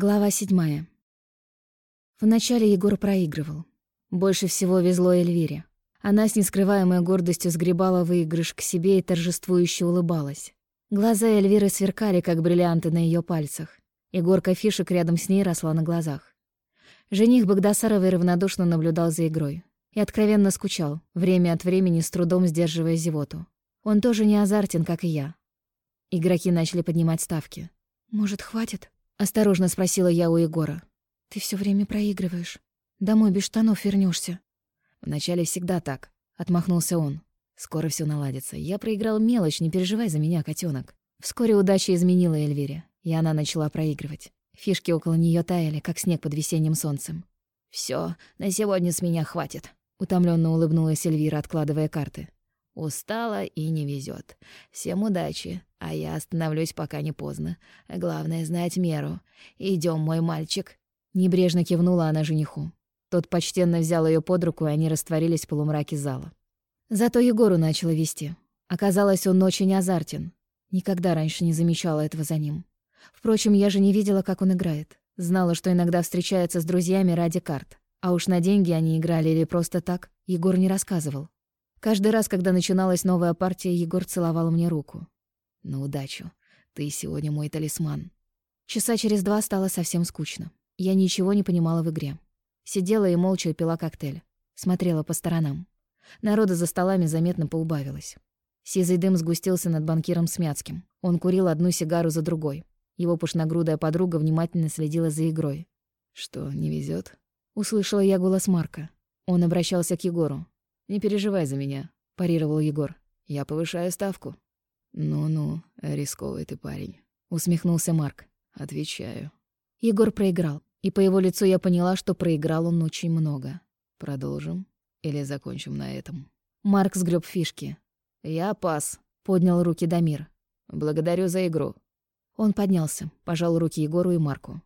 Глава седьмая. Вначале Егор проигрывал. Больше всего везло Эльвире. Она с нескрываемой гордостью сгребала выигрыш к себе и торжествующе улыбалась. Глаза Эльвиры сверкали, как бриллианты на ее пальцах. И горка фишек рядом с ней росла на глазах. Жених Богдасаровой равнодушно наблюдал за игрой. И откровенно скучал, время от времени с трудом сдерживая зевоту. Он тоже не азартен, как и я. Игроки начали поднимать ставки. «Может, хватит?» Осторожно спросила я у Егора. «Ты все время проигрываешь. Домой без штанов вернешься. «Вначале всегда так», — отмахнулся он. «Скоро все наладится. Я проиграл мелочь, не переживай за меня, котенок. Вскоре удача изменила Эльвире, и она начала проигрывать. Фишки около нее таяли, как снег под весенним солнцем. Все, на сегодня с меня хватит», — утомленно улыбнулась Эльвира, откладывая карты. Устала и не везет. Всем удачи, а я остановлюсь, пока не поздно. Главное — знать меру. Идем, мой мальчик». Небрежно кивнула она жениху. Тот почтенно взял ее под руку, и они растворились в полумраке зала. Зато Егору начало вести. Оказалось, он очень азартен. Никогда раньше не замечала этого за ним. Впрочем, я же не видела, как он играет. Знала, что иногда встречается с друзьями ради карт. А уж на деньги они играли или просто так, Егор не рассказывал. Каждый раз, когда начиналась новая партия, Егор целовал мне руку. «На удачу. Ты сегодня мой талисман». Часа через два стало совсем скучно. Я ничего не понимала в игре. Сидела и молча пила коктейль. Смотрела по сторонам. Народа за столами заметно поубавилось. Сизый дым сгустился над банкиром Смяцким. Он курил одну сигару за другой. Его пышногрудая подруга внимательно следила за игрой. «Что, не везет? Услышала я голос Марка. Он обращался к Егору. «Не переживай за меня», — парировал Егор. «Я повышаю ставку». «Ну-ну, рисковый ты парень», — усмехнулся Марк. «Отвечаю». Егор проиграл, и по его лицу я поняла, что проиграл он очень много. «Продолжим? Или закончим на этом?» Марк сгреб фишки. «Я пас», — поднял руки Дамир. «Благодарю за игру». Он поднялся, пожал руки Егору и Марку.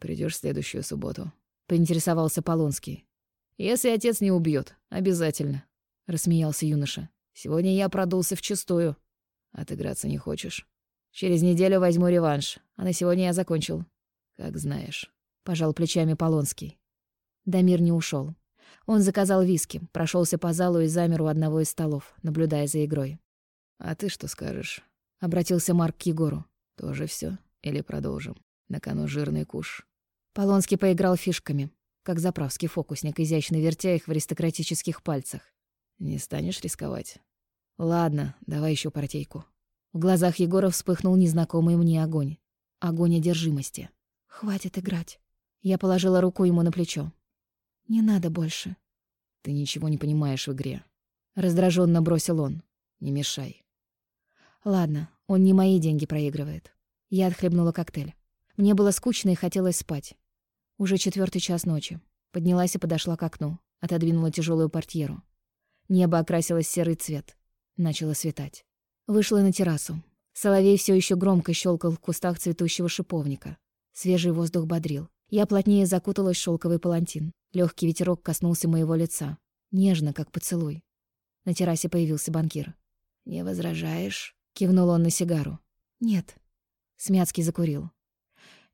Придешь следующую субботу?» — поинтересовался Полонский. «Если отец не убьет, обязательно», — рассмеялся юноша. «Сегодня я продулся вчистую. Отыграться не хочешь? Через неделю возьму реванш, а на сегодня я закончил. Как знаешь», — пожал плечами Полонский. Дамир не ушел. Он заказал виски, прошелся по залу и замер у одного из столов, наблюдая за игрой. «А ты что скажешь?» — обратился Марк к Егору. «Тоже все? Или продолжим? На кону жирный куш». Полонский поиграл фишками, как заправский фокусник, изящно вертя их в аристократических пальцах. «Не станешь рисковать?» «Ладно, давай еще партейку». В глазах Егора вспыхнул незнакомый мне огонь. Огонь одержимости. «Хватит играть». Я положила руку ему на плечо. «Не надо больше». «Ты ничего не понимаешь в игре». Раздраженно бросил он. «Не мешай». «Ладно, он не мои деньги проигрывает». Я отхлебнула коктейль. Мне было скучно и хотелось спать. Уже четвертый час ночи. Поднялась и подошла к окну. Отодвинула тяжелую портьеру. Небо окрасилось в серый цвет. Начало светать. Вышла на террасу. Соловей все еще громко щелкал в кустах цветущего шиповника. Свежий воздух бодрил. Я плотнее закуталась в шелковый палантин. Легкий ветерок коснулся моего лица. Нежно, как поцелуй. На террасе появился банкир. «Не возражаешь?» — кивнул он на сигару. «Нет». Смяцкий закурил.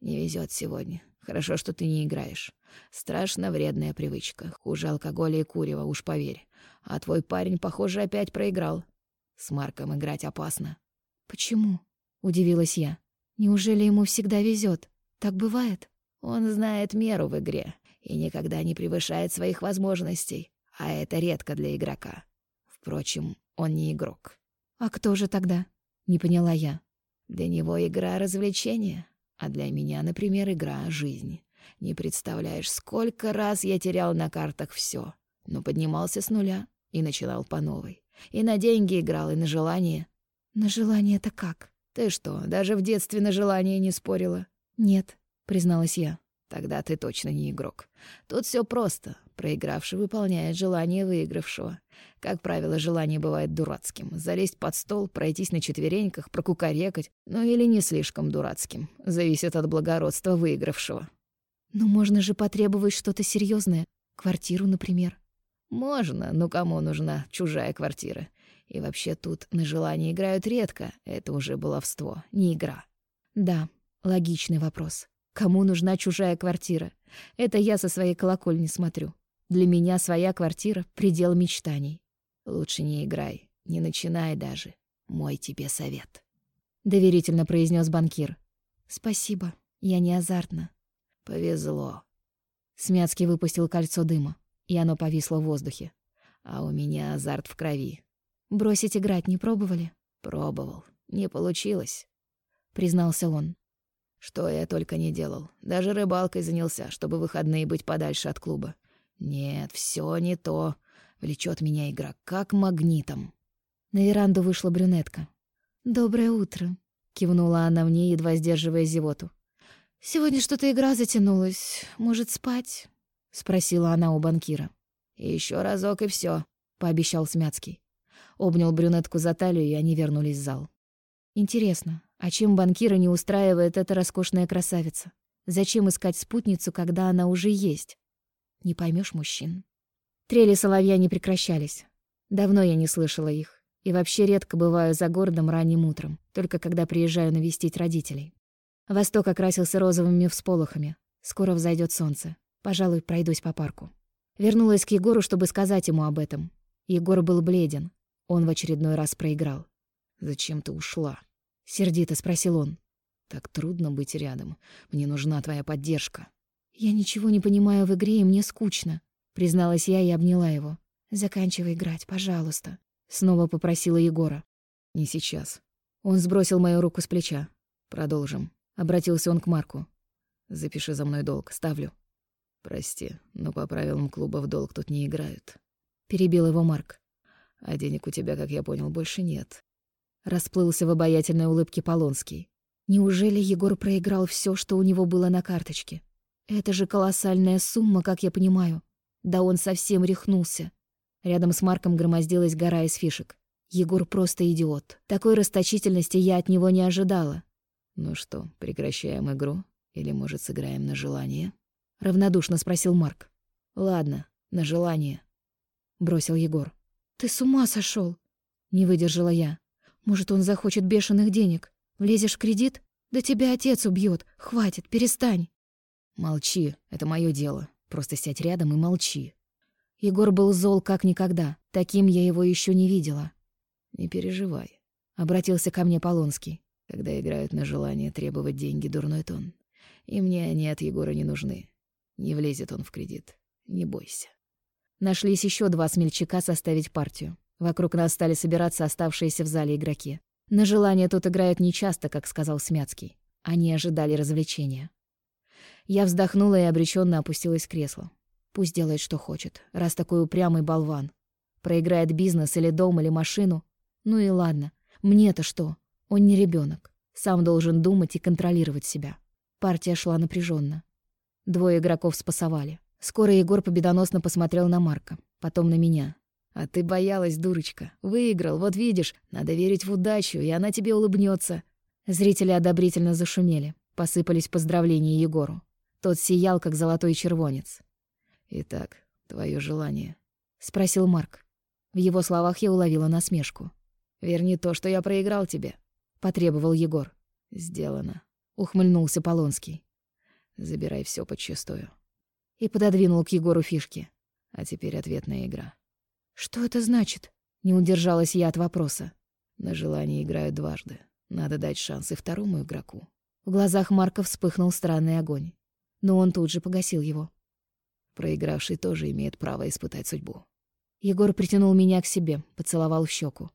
«Не везет сегодня. Хорошо, что ты не играешь. Страшно вредная привычка. Хуже алкоголя и курева, уж поверь. А твой парень, похоже, опять проиграл. С Марком играть опасно. Почему? Удивилась я. Неужели ему всегда везет? Так бывает? Он знает меру в игре и никогда не превышает своих возможностей. А это редко для игрока. Впрочем, он не игрок. А кто же тогда? Не поняла я. Для него игра — развлечение. А для меня, например, игра — жизнь. Не представляешь, сколько раз я терял на картах все, но поднимался с нуля и начинал по новой. И на деньги играл, и на желание. На желание это как? Ты что, даже в детстве на желание не спорила? Нет, призналась я. Тогда ты точно не игрок. Тут все просто. Проигравший выполняет желание выигравшего. Как правило, желание бывает дурацким. Залезть под стол, пройтись на четвереньках, прокукарекать. Ну или не слишком дурацким. Зависит от благородства выигравшего. Но можно же потребовать что-то серьезное, Квартиру, например. Можно, но кому нужна чужая квартира? И вообще тут на желание играют редко. Это уже баловство, не игра. Да, логичный вопрос. Кому нужна чужая квартира? Это я со своей колокольни смотрю. Для меня своя квартира — предел мечтаний. Лучше не играй, не начинай даже. Мой тебе совет. Доверительно произнес банкир. Спасибо, я не азартна. Повезло. Смятский выпустил кольцо дыма, и оно повисло в воздухе. А у меня азарт в крови. Бросить играть не пробовали? Пробовал. Не получилось, признался он. Что я только не делал. Даже рыбалкой занялся, чтобы выходные быть подальше от клуба. Нет, все не то. Влечет меня игра как магнитом. На веранду вышла брюнетка. «Доброе утро», — кивнула она мне, едва сдерживая зевоту. «Сегодня что-то игра затянулась. Может, спать?» — спросила она у банкира. Еще разок и все, пообещал Смяцкий. Обнял брюнетку за талию, и они вернулись в зал. Интересно, а чем банкира не устраивает эта роскошная красавица? Зачем искать спутницу, когда она уже есть? Не поймешь мужчин. Трели соловья не прекращались. Давно я не слышала их. И вообще редко бываю за городом ранним утром, только когда приезжаю навестить родителей. Восток окрасился розовыми всполохами. Скоро взойдет солнце. Пожалуй, пройдусь по парку. Вернулась к Егору, чтобы сказать ему об этом. Егор был бледен. Он в очередной раз проиграл. «Зачем ты ушла?» — сердито спросил он. «Так трудно быть рядом. Мне нужна твоя поддержка». «Я ничего не понимаю в игре, и мне скучно», — призналась я и обняла его. «Заканчивай играть, пожалуйста», — снова попросила Егора. «Не сейчас». Он сбросил мою руку с плеча. «Продолжим», — обратился он к Марку. «Запиши за мной долг, ставлю». «Прости, но по правилам клуба в долг тут не играют». Перебил его Марк. «А денег у тебя, как я понял, больше нет». Расплылся в обаятельной улыбке Полонский. Неужели Егор проиграл все, что у него было на карточке? Это же колоссальная сумма, как я понимаю. Да он совсем рехнулся. Рядом с Марком громоздилась гора из фишек. Егор просто идиот. Такой расточительности я от него не ожидала. «Ну что, прекращаем игру? Или, может, сыграем на желание?» — равнодушно спросил Марк. «Ладно, на желание», — бросил Егор. «Ты с ума сошел? не выдержала я. «Может, он захочет бешеных денег? Влезешь в кредит? Да тебя отец убьет. Хватит, перестань!» «Молчи, это мое дело. Просто сядь рядом и молчи». Егор был зол как никогда. Таким я его еще не видела. «Не переживай», — обратился ко мне Полонский. «Когда играют на желание требовать деньги, дурной тон. И мне они от Егора не нужны. Не влезет он в кредит. Не бойся». Нашлись еще два смельчака составить партию. Вокруг нас стали собираться оставшиеся в зале игроки. На желание тут играют нечасто, как сказал Смяцкий. Они ожидали развлечения. Я вздохнула и обреченно опустилась в кресло. Пусть делает, что хочет, раз такой упрямый болван. Проиграет бизнес или дом, или машину. Ну и ладно. Мне-то что? Он не ребенок. Сам должен думать и контролировать себя. Партия шла напряженно. Двое игроков спасовали. Скоро Егор победоносно посмотрел на Марка, потом на меня. «А ты боялась, дурочка. Выиграл, вот видишь. Надо верить в удачу, и она тебе улыбнется. Зрители одобрительно зашумели. Посыпались поздравления Егору. Тот сиял, как золотой червонец. «Итак, твое желание?» — спросил Марк. В его словах я уловила насмешку. «Верни то, что я проиграл тебе», — потребовал Егор. «Сделано», — ухмыльнулся Полонский. «Забирай все подчистую» и пододвинул к Егору фишки. А теперь ответная игра. «Что это значит?» — не удержалась я от вопроса. На желание играют дважды. Надо дать шанс и второму игроку. В глазах Марка вспыхнул странный огонь. Но он тут же погасил его. Проигравший тоже имеет право испытать судьбу. Егор притянул меня к себе, поцеловал в щеку.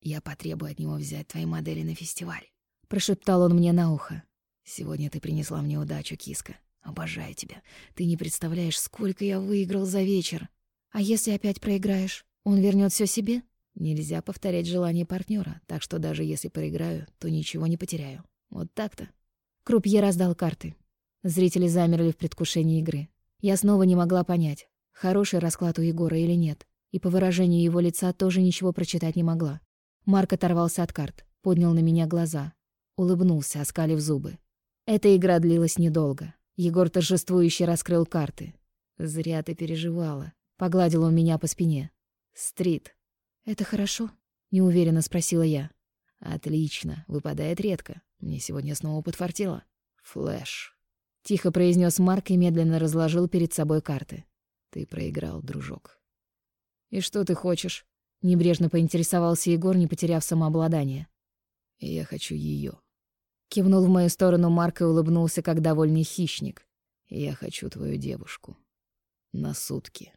«Я потребую от него взять твои модели на фестиваль», — прошептал он мне на ухо. «Сегодня ты принесла мне удачу, киска. Обожаю тебя. Ты не представляешь, сколько я выиграл за вечер. А если опять проиграешь, он вернет все себе? Нельзя повторять желание партнера, так что даже если проиграю, то ничего не потеряю. Вот так-то. Крупье раздал карты. Зрители замерли в предвкушении игры. Я снова не могла понять, хороший расклад у Егора или нет, и по выражению его лица тоже ничего прочитать не могла. Марк оторвался от карт, поднял на меня глаза, улыбнулся, оскалив зубы. Эта игра длилась недолго. Егор торжествующе раскрыл карты. «Зря ты переживала», — погладил он меня по спине. «Стрит». «Это хорошо?» — неуверенно спросила я. «Отлично, выпадает редко. Мне сегодня снова подфартило. Флэш». — тихо произнес Марк и медленно разложил перед собой карты. «Ты проиграл, дружок». «И что ты хочешь?» — небрежно поинтересовался Егор, не потеряв самообладание. «Я хочу ее. Кивнул в мою сторону Марк и улыбнулся, как довольный хищник. «Я хочу твою девушку. На сутки».